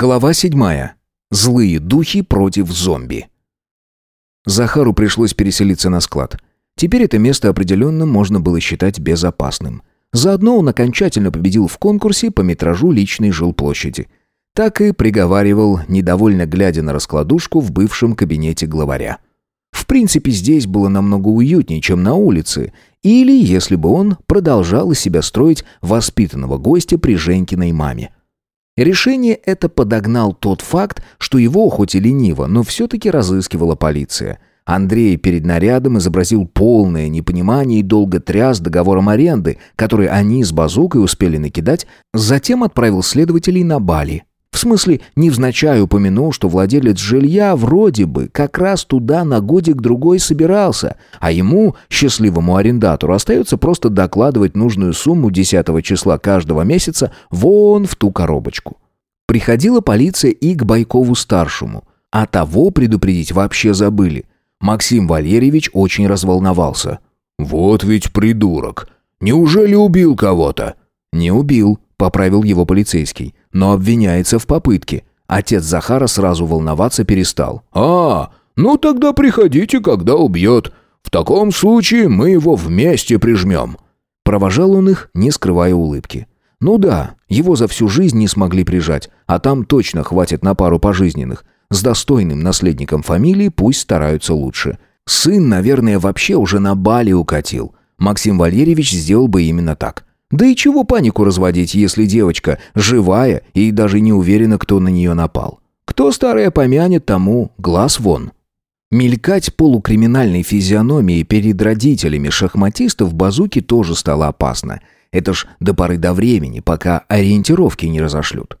Глава седьмая. Злые духи против зомби. Захару пришлось переселиться на склад. Теперь это место определенно можно было считать безопасным. Заодно он окончательно победил в конкурсе по метражу личной жилплощади. Так и приговаривал, недовольно глядя на раскладушку в бывшем кабинете главаря. В принципе, здесь было намного уютнее, чем на улице, или если бы он продолжал из себя строить воспитанного гостя при Женькиной маме. Решение это подогнал тот факт, что его, хоть и лениво, но все-таки разыскивала полиция. Андрей перед нарядом изобразил полное непонимание и долго тряс договором аренды, который они с базукой успели накидать, затем отправил следователей на Бали. В смысле, невзначай упомянул, что владелец жилья вроде бы как раз туда на годик-другой собирался, а ему, счастливому арендатору, остается просто докладывать нужную сумму 10 числа каждого месяца вон в ту коробочку. Приходила полиция и к Байкову-старшему, а того предупредить вообще забыли. Максим Валерьевич очень разволновался. «Вот ведь придурок! Неужели убил кого-то?» «Не убил», — поправил его полицейский но обвиняется в попытке. Отец Захара сразу волноваться перестал. «А, ну тогда приходите, когда убьет. В таком случае мы его вместе прижмем». Провожал он их, не скрывая улыбки. Ну да, его за всю жизнь не смогли прижать, а там точно хватит на пару пожизненных. С достойным наследником фамилии пусть стараются лучше. Сын, наверное, вообще уже на Бали укатил. Максим Валерьевич сделал бы именно так. Да и чего панику разводить, если девочка живая и даже не уверена, кто на нее напал? Кто старое помянет, тому глаз вон. Мелькать полукриминальной физиономией перед родителями шахматистов базуки тоже стало опасно. Это ж до поры до времени, пока ориентировки не разошлют.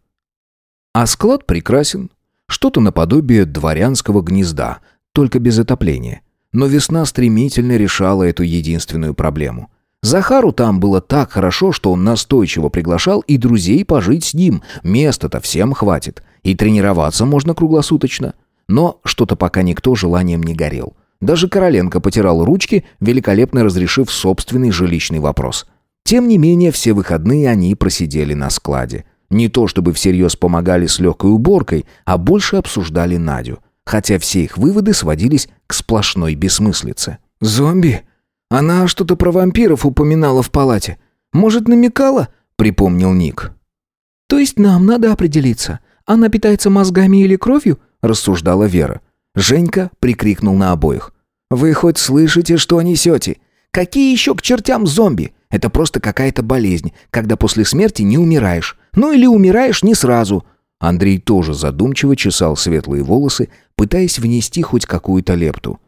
А склад прекрасен. Что-то наподобие дворянского гнезда, только без отопления. Но весна стремительно решала эту единственную проблему – Захару там было так хорошо, что он настойчиво приглашал и друзей пожить с ним. Места-то всем хватит. И тренироваться можно круглосуточно. Но что-то пока никто желанием не горел. Даже Короленко потирал ручки, великолепно разрешив собственный жилищный вопрос. Тем не менее, все выходные они просидели на складе. Не то чтобы всерьез помогали с легкой уборкой, а больше обсуждали Надю. Хотя все их выводы сводились к сплошной бессмыслице. «Зомби?» Она что-то про вампиров упоминала в палате. Может, намекала?» — припомнил Ник. «То есть нам надо определиться, она питается мозгами или кровью?» — рассуждала Вера. Женька прикрикнул на обоих. «Вы хоть слышите, что несете? Какие еще к чертям зомби? Это просто какая-то болезнь, когда после смерти не умираешь. Ну или умираешь не сразу». Андрей тоже задумчиво чесал светлые волосы, пытаясь внести хоть какую-то лепту.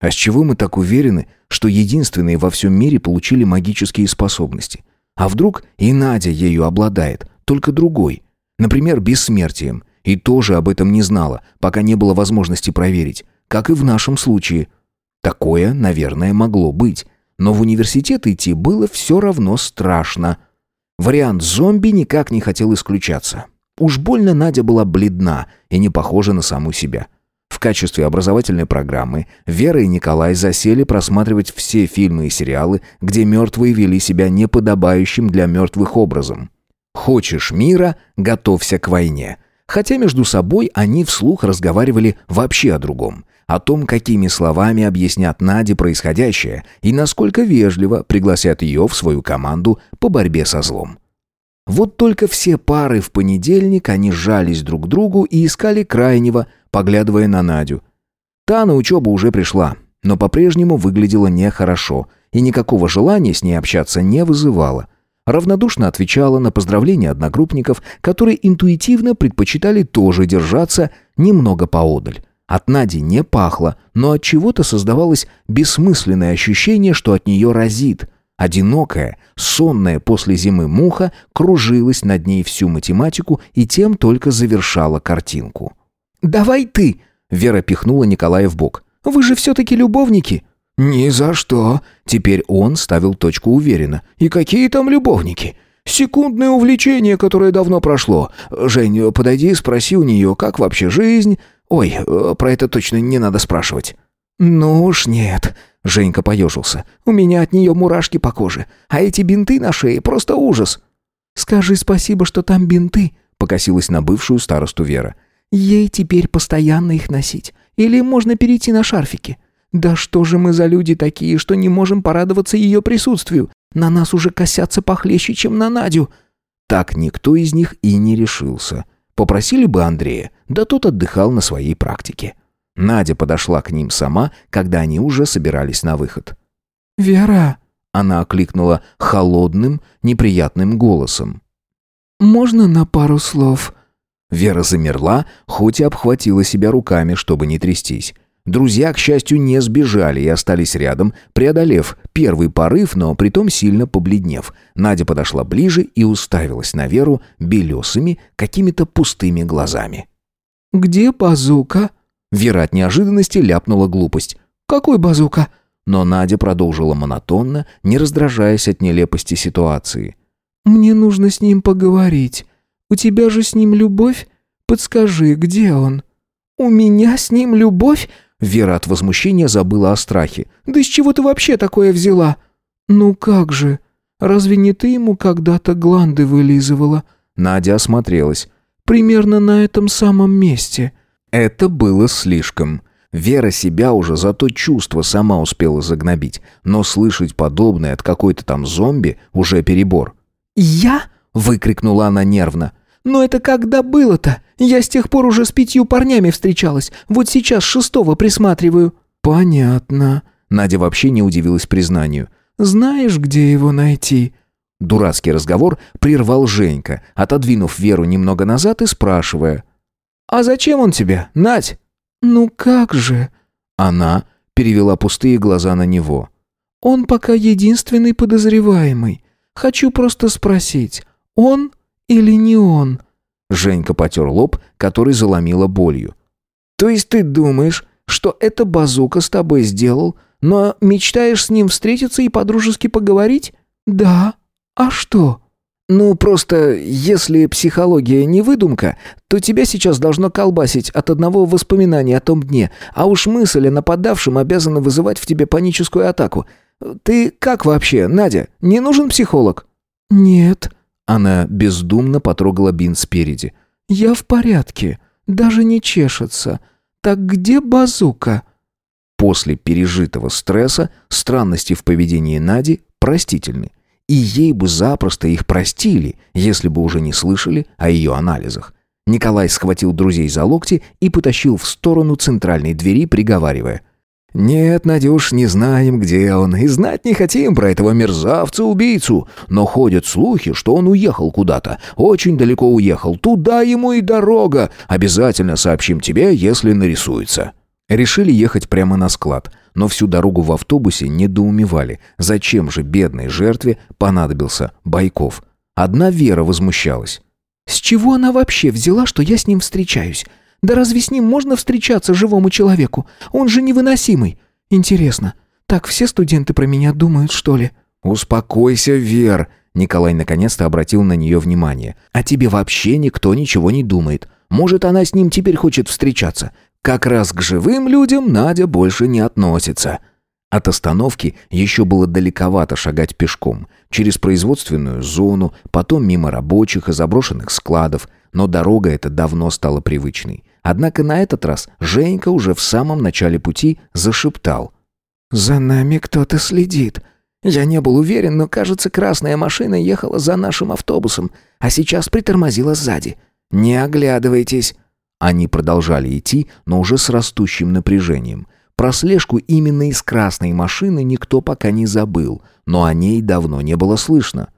А с чего мы так уверены, что единственные во всем мире получили магические способности? А вдруг и Надя ею обладает, только другой? Например, бессмертием. И тоже об этом не знала, пока не было возможности проверить. Как и в нашем случае. Такое, наверное, могло быть. Но в университет идти было все равно страшно. Вариант зомби никак не хотел исключаться. Уж больно Надя была бледна и не похожа на саму себя. В качестве образовательной программы Вера и Николай засели просматривать все фильмы и сериалы, где мертвые вели себя неподобающим для мертвых образом. «Хочешь мира? Готовься к войне». Хотя между собой они вслух разговаривали вообще о другом. О том, какими словами объяснят Наде происходящее и насколько вежливо пригласят ее в свою команду по борьбе со злом. Вот только все пары в понедельник они сжались друг к другу и искали крайнего, поглядывая на Надю. Та на учебу уже пришла, но по-прежнему выглядела нехорошо и никакого желания с ней общаться не вызывала. Равнодушно отвечала на поздравления одногруппников, которые интуитивно предпочитали тоже держаться немного поодаль. От Нади не пахло, но от чего-то создавалось бессмысленное ощущение, что от нее разит. Одинокая, сонная после зимы муха кружилась над ней всю математику и тем только завершала картинку. «Давай ты!» — Вера пихнула Николая в бок. «Вы же все-таки любовники!» «Ни за что!» Теперь он ставил точку уверенно. «И какие там любовники?» «Секундное увлечение, которое давно прошло. Жень, подойди и спроси у нее, как вообще жизнь...» «Ой, э, про это точно не надо спрашивать». «Ну уж нет», — Женька поежился. «У меня от нее мурашки по коже, а эти бинты на шее — просто ужас». «Скажи спасибо, что там бинты», покосилась на бывшую старосту Вера. «Ей теперь постоянно их носить. Или можно перейти на шарфики. Да что же мы за люди такие, что не можем порадоваться ее присутствию? На нас уже косятся похлеще, чем на Надю». Так никто из них и не решился. Попросили бы Андрея, да тот отдыхал на своей практике. Надя подошла к ним сама, когда они уже собирались на выход. «Вера!» — она окликнула холодным, неприятным голосом. «Можно на пару слов?» Вера замерла, хоть и обхватила себя руками, чтобы не трястись. Друзья, к счастью, не сбежали и остались рядом, преодолев первый порыв, но притом сильно побледнев. Надя подошла ближе и уставилась на Веру белесыми, какими-то пустыми глазами. «Где базука?» Вера от неожиданности ляпнула глупость. «Какой базука?» Но Надя продолжила монотонно, не раздражаясь от нелепости ситуации. «Мне нужно с ним поговорить. У тебя же с ним любовь? Подскажи, где он?» «У меня с ним любовь?» Вера от возмущения забыла о страхе. «Да с чего ты вообще такое взяла?» «Ну как же? Разве не ты ему когда-то гланды вылизывала?» Надя осмотрелась. «Примерно на этом самом месте». Это было слишком. Вера себя уже за то чувство сама успела загнобить, но слышать подобное от какой-то там зомби уже перебор. «Я?» — выкрикнула она нервно. «Но это когда было-то? Я с тех пор уже с пятью парнями встречалась. Вот сейчас шестого присматриваю». «Понятно». Надя вообще не удивилась признанию. «Знаешь, где его найти?» Дурацкий разговор прервал Женька, отодвинув Веру немного назад и спрашивая. «А зачем он тебе, Надь?» «Ну как же?» Она перевела пустые глаза на него. «Он пока единственный подозреваемый. Хочу просто спросить, он или не он?» Женька потер лоб, который заломило болью. «То есть ты думаешь, что это базука с тобой сделал, но мечтаешь с ним встретиться и подружески поговорить?» «Да. А что?» «Ну, просто, если психология не выдумка, то тебя сейчас должно колбасить от одного воспоминания о том дне, а уж мысль о нападавшем обязана вызывать в тебе паническую атаку. Ты как вообще, Надя, не нужен психолог?» «Нет», она бездумно потрогала бинт спереди. «Я в порядке. Даже не чешется. Так где базука?» После пережитого стресса странности в поведении Нади простительны. И ей бы запросто их простили, если бы уже не слышали о ее анализах. Николай схватил друзей за локти и потащил в сторону центральной двери, приговаривая. «Нет, Надюш, не знаем, где он, и знать не хотим про этого мерзавца-убийцу, но ходят слухи, что он уехал куда-то, очень далеко уехал, туда ему и дорога, обязательно сообщим тебе, если нарисуется». Решили ехать прямо на склад, но всю дорогу в автобусе недоумевали, зачем же бедной жертве понадобился Байков. Одна Вера возмущалась. «С чего она вообще взяла, что я с ним встречаюсь? Да разве с ним можно встречаться живому человеку? Он же невыносимый. Интересно, так все студенты про меня думают, что ли?» «Успокойся, Вер!» Николай наконец-то обратил на нее внимание. «А тебе вообще никто ничего не думает. Может, она с ним теперь хочет встречаться. Как раз к живым людям Надя больше не относится». От остановки еще было далековато шагать пешком, через производственную зону, потом мимо рабочих и заброшенных складов, но дорога эта давно стала привычной. Однако на этот раз Женька уже в самом начале пути зашептал. «За нами кто-то следит. Я не был уверен, но, кажется, красная машина ехала за нашим автобусом, а сейчас притормозила сзади. Не оглядывайтесь». Они продолжали идти, но уже с растущим напряжением. Про слежку именно из красной машины никто пока не забыл, но о ней давно не было слышно.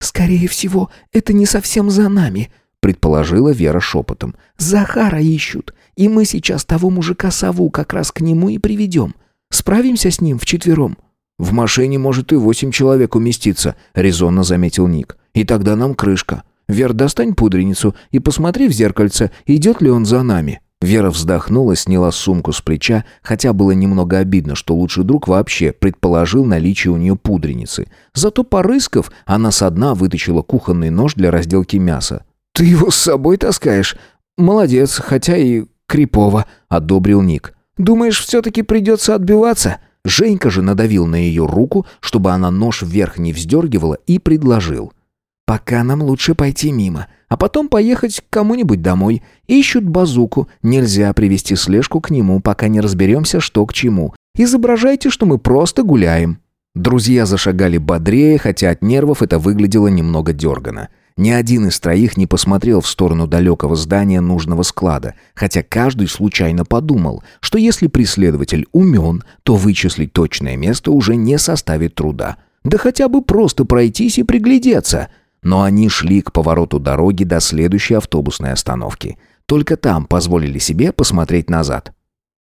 «Скорее всего, это не совсем за нами», предположила Вера шепотом. «Захара ищут, и мы сейчас того мужика-сову как раз к нему и приведем. Справимся с ним вчетвером?» «В машине может и восемь человек уместиться», — резонно заметил Ник. «И тогда нам крышка. Вер, достань пудреницу и посмотри в зеркальце, идет ли он за нами». Вера вздохнула, сняла сумку с плеча, хотя было немного обидно, что лучший друг вообще предположил наличие у нее пудреницы. Зато порыскав, она со дна вытащила кухонный нож для разделки мяса. «Ты его с собой таскаешь? Молодец, хотя и крипово», — одобрил Ник. «Думаешь, все-таки придется отбиваться?» Женька же надавил на ее руку, чтобы она нож вверх не вздергивала, и предложил. Пока нам лучше пойти мимо, а потом поехать к кому-нибудь домой. Ищут базуку. Нельзя привести слежку к нему, пока не разберемся, что к чему. Изображайте, что мы просто гуляем». Друзья зашагали бодрее, хотя от нервов это выглядело немного дергано. Ни один из троих не посмотрел в сторону далекого здания нужного склада, хотя каждый случайно подумал, что если преследователь умен, то вычислить точное место уже не составит труда. Да хотя бы просто пройтись и приглядеться. Но они шли к повороту дороги до следующей автобусной остановки. Только там позволили себе посмотреть назад.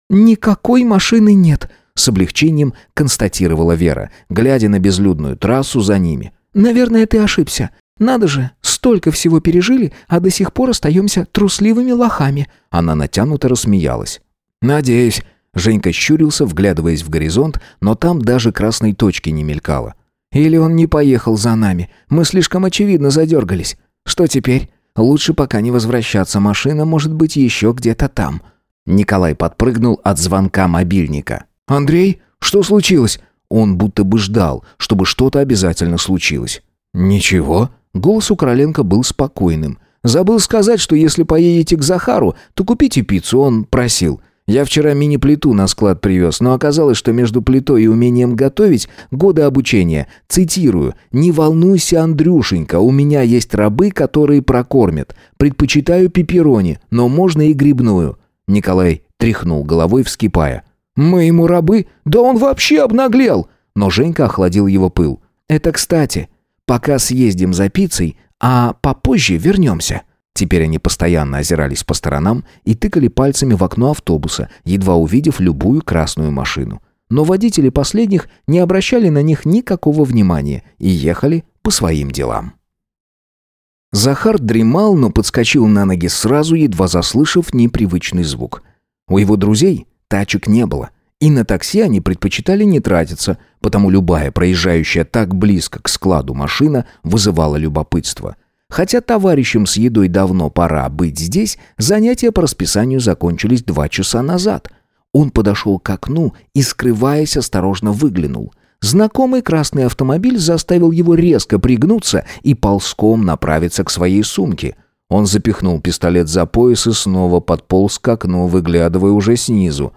«Никакой машины нет», — с облегчением констатировала Вера, глядя на безлюдную трассу за ними. «Наверное, ты ошибся. Надо же, столько всего пережили, а до сих пор остаемся трусливыми лохами». Она натянуто рассмеялась. «Надеюсь». Женька щурился, вглядываясь в горизонт, но там даже красной точки не мелькало. «Или он не поехал за нами. Мы слишком очевидно задергались. Что теперь? Лучше пока не возвращаться. Машина может быть еще где-то там». Николай подпрыгнул от звонка мобильника. «Андрей, что случилось?» Он будто бы ждал, чтобы что-то обязательно случилось. «Ничего». Голос у Короленко был спокойным. «Забыл сказать, что если поедете к Захару, то купите пиццу, он просил. Я вчера мини-плиту на склад привез, но оказалось, что между плитой и умением готовить годы обучения. Цитирую. «Не волнуйся, Андрюшенька, у меня есть рабы, которые прокормят. Предпочитаю пепперони, но можно и грибную». Николай тряхнул головой, вскипая. «Мы ему рабы? Да он вообще обнаглел!» Но Женька охладил его пыл. «Это кстати. Пока съездим за пиццей, а попозже вернемся». Теперь они постоянно озирались по сторонам и тыкали пальцами в окно автобуса, едва увидев любую красную машину. Но водители последних не обращали на них никакого внимания и ехали по своим делам. Захар дремал, но подскочил на ноги сразу, едва заслышав непривычный звук. У его друзей тачек не было, и на такси они предпочитали не тратиться, потому любая проезжающая так близко к складу машина вызывала любопытство – Хотя товарищам с едой давно пора быть здесь, занятия по расписанию закончились два часа назад. Он подошел к окну и, скрываясь, осторожно выглянул. Знакомый красный автомобиль заставил его резко пригнуться и ползком направиться к своей сумке. Он запихнул пистолет за пояс и снова подполз к окну, выглядывая уже снизу.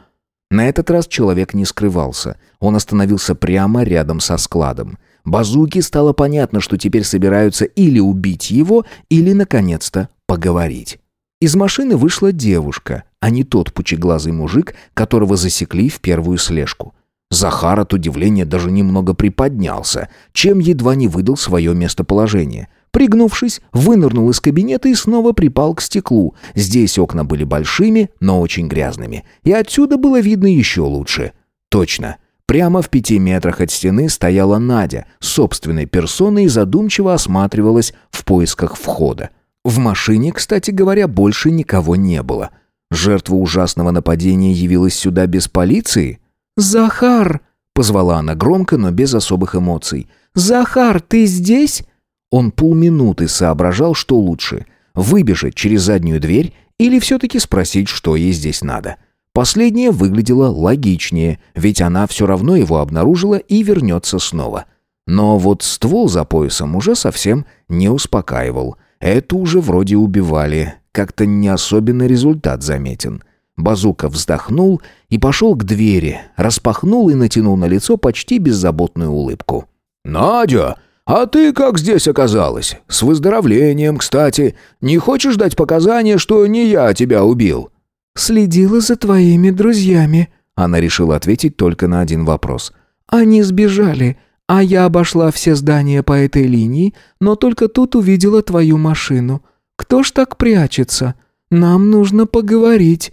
На этот раз человек не скрывался. Он остановился прямо рядом со складом. Базуки стало понятно, что теперь собираются или убить его, или, наконец-то, поговорить. Из машины вышла девушка, а не тот пучеглазый мужик, которого засекли в первую слежку. Захар от удивления даже немного приподнялся, чем едва не выдал свое местоположение. Пригнувшись, вынырнул из кабинета и снова припал к стеклу. Здесь окна были большими, но очень грязными. И отсюда было видно еще лучше. Точно. Прямо в пяти метрах от стены стояла Надя, собственной персоной и задумчиво осматривалась в поисках входа. В машине, кстати говоря, больше никого не было. Жертва ужасного нападения явилась сюда без полиции? «Захар!» — позвала она громко, но без особых эмоций. «Захар, ты здесь?» Он полминуты соображал, что лучше — выбежать через заднюю дверь или все-таки спросить, что ей здесь надо. Последнее выглядело логичнее, ведь она все равно его обнаружила и вернется снова. Но вот ствол за поясом уже совсем не успокаивал. Это уже вроде убивали, как-то не особенно результат заметен. Базука вздохнул и пошел к двери, распахнул и натянул на лицо почти беззаботную улыбку. «Надя, а ты как здесь оказалась? С выздоровлением, кстати. Не хочешь дать показания, что не я тебя убил?» «Следила за твоими друзьями», — она решила ответить только на один вопрос. «Они сбежали, а я обошла все здания по этой линии, но только тут увидела твою машину. Кто ж так прячется? Нам нужно поговорить».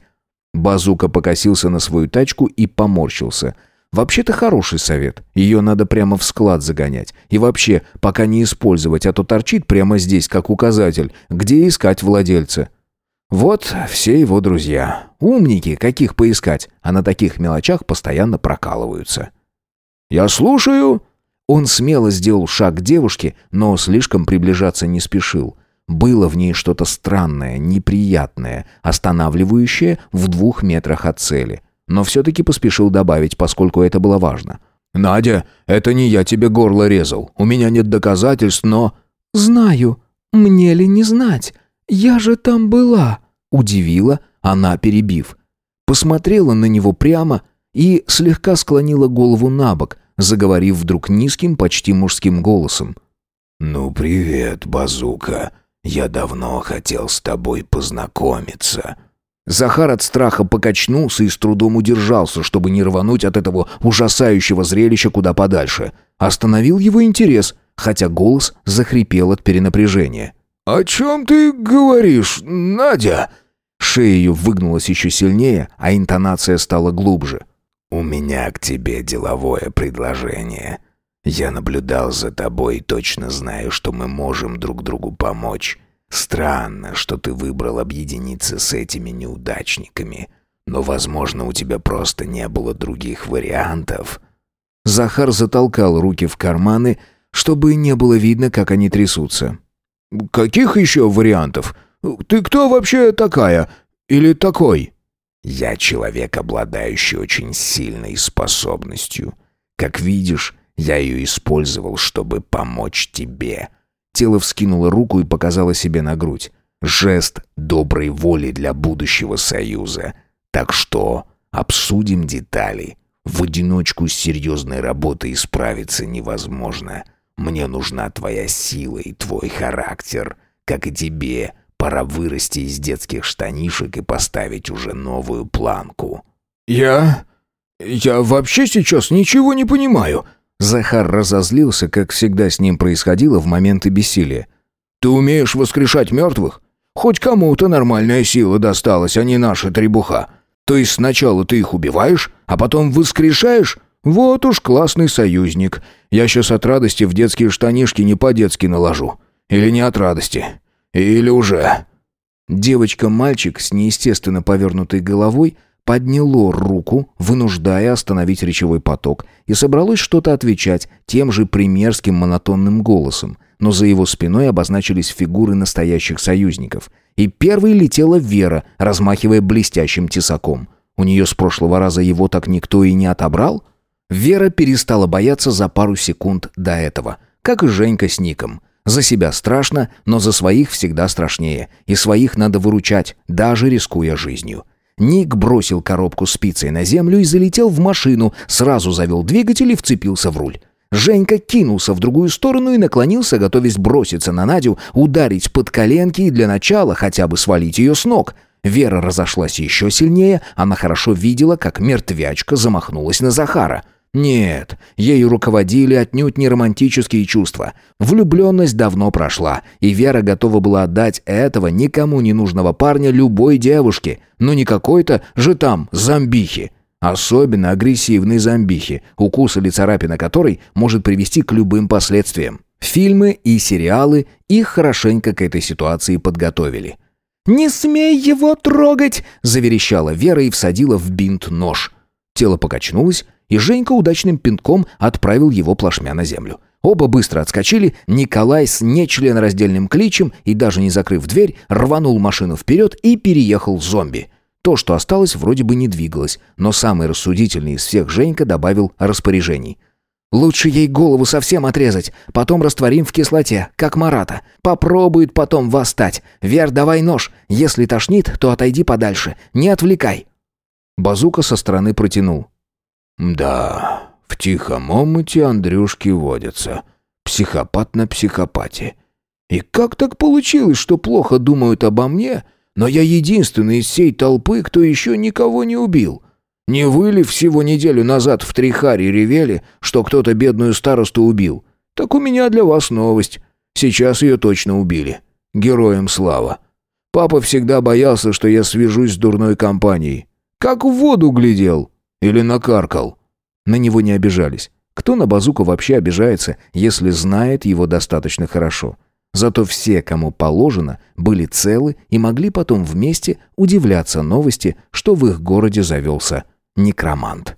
Базука покосился на свою тачку и поморщился. «Вообще-то хороший совет. Ее надо прямо в склад загонять. И вообще, пока не использовать, а то торчит прямо здесь, как указатель, где искать владельца». Вот все его друзья. Умники, каких поискать, а на таких мелочах постоянно прокалываются. «Я слушаю!» Он смело сделал шаг к девушке, но слишком приближаться не спешил. Было в ней что-то странное, неприятное, останавливающее в двух метрах от цели. Но все-таки поспешил добавить, поскольку это было важно. «Надя, это не я тебе горло резал. У меня нет доказательств, но...» «Знаю. Мне ли не знать? Я же там была», — удивила она, перебив. Посмотрела на него прямо и слегка склонила голову на бок, заговорив вдруг низким, почти мужским голосом. «Ну, привет, базука. Я давно хотел с тобой познакомиться». Захар от страха покачнулся и с трудом удержался, чтобы не рвануть от этого ужасающего зрелища куда подальше. Остановил его интерес, хотя голос захрипел от перенапряжения. «О чем ты говоришь, Надя?» Шея ее выгнулась еще сильнее, а интонация стала глубже. «У меня к тебе деловое предложение. Я наблюдал за тобой и точно знаю, что мы можем друг другу помочь. Странно, что ты выбрал объединиться с этими неудачниками. Но, возможно, у тебя просто не было других вариантов». Захар затолкал руки в карманы, чтобы не было видно, как они трясутся. «Каких еще вариантов? Ты кто вообще такая? Или такой?» «Я человек, обладающий очень сильной способностью. Как видишь, я ее использовал, чтобы помочь тебе». Тело вскинуло руку и показало себе на грудь. «Жест доброй воли для будущего союза. Так что обсудим детали. В одиночку с серьезной работой справиться невозможно. Мне нужна твоя сила и твой характер, как и тебе. Пора вырасти из детских штанишек и поставить уже новую планку». «Я... я вообще сейчас ничего не понимаю». Захар разозлился, как всегда с ним происходило в моменты бессилия. «Ты умеешь воскрешать мертвых? Хоть кому-то нормальная сила досталась, а не наша требуха. То есть сначала ты их убиваешь, а потом воскрешаешь? Вот уж классный союзник. Я сейчас от радости в детские штанишки не по-детски наложу. Или не от радости. Или уже...» Девочка-мальчик с неестественно повернутой головой подняло руку, вынуждая остановить речевой поток, и собралось что-то отвечать тем же примерским монотонным голосом, но за его спиной обозначились фигуры настоящих союзников. И первой летела Вера, размахивая блестящим тесаком. У нее с прошлого раза его так никто и не отобрал? Вера перестала бояться за пару секунд до этого, как и Женька с Ником. За себя страшно, но за своих всегда страшнее, и своих надо выручать, даже рискуя жизнью. Ник бросил коробку спицей на землю и залетел в машину, сразу завел двигатель и вцепился в руль. Женька кинулся в другую сторону и наклонился, готовясь броситься на Надю, ударить под коленки и для начала хотя бы свалить ее с ног. Вера разошлась еще сильнее, она хорошо видела, как мертвячка замахнулась на Захара. Нет, ею руководили отнюдь не романтические чувства. Влюбленность давно прошла, и Вера готова была отдать этого никому не нужного парня любой девушке, но не какой-то же там зомбихи. Особенно агрессивной зомбихи, укус или царапина которой может привести к любым последствиям. Фильмы и сериалы их хорошенько к этой ситуации подготовили. «Не смей его трогать!» – заверещала Вера и всадила в бинт нож. Тело покачнулось, и Женька удачным пинком отправил его плашмя на землю. Оба быстро отскочили, Николай с нечленораздельным кличем и даже не закрыв дверь, рванул машину вперед и переехал зомби. То, что осталось, вроде бы не двигалось, но самый рассудительный из всех Женька добавил распоряжений. «Лучше ей голову совсем отрезать, потом растворим в кислоте, как Марата. Попробует потом восстать. Вер, давай нож. Если тошнит, то отойди подальше. Не отвлекай». Базука со стороны протянул. Да, в тихом омуте Андрюшки водятся. Психопат на психопате. И как так получилось, что плохо думают обо мне, но я единственный из всей толпы, кто еще никого не убил? Не вы ли всего неделю назад в Трихаре ревели, что кто-то бедную старосту убил? Так у меня для вас новость. Сейчас ее точно убили. Героям слава. Папа всегда боялся, что я свяжусь с дурной компанией. Как в воду глядел. Или накаркал?» На него не обижались. Кто на базуку вообще обижается, если знает его достаточно хорошо? Зато все, кому положено, были целы и могли потом вместе удивляться новости, что в их городе завелся некромант.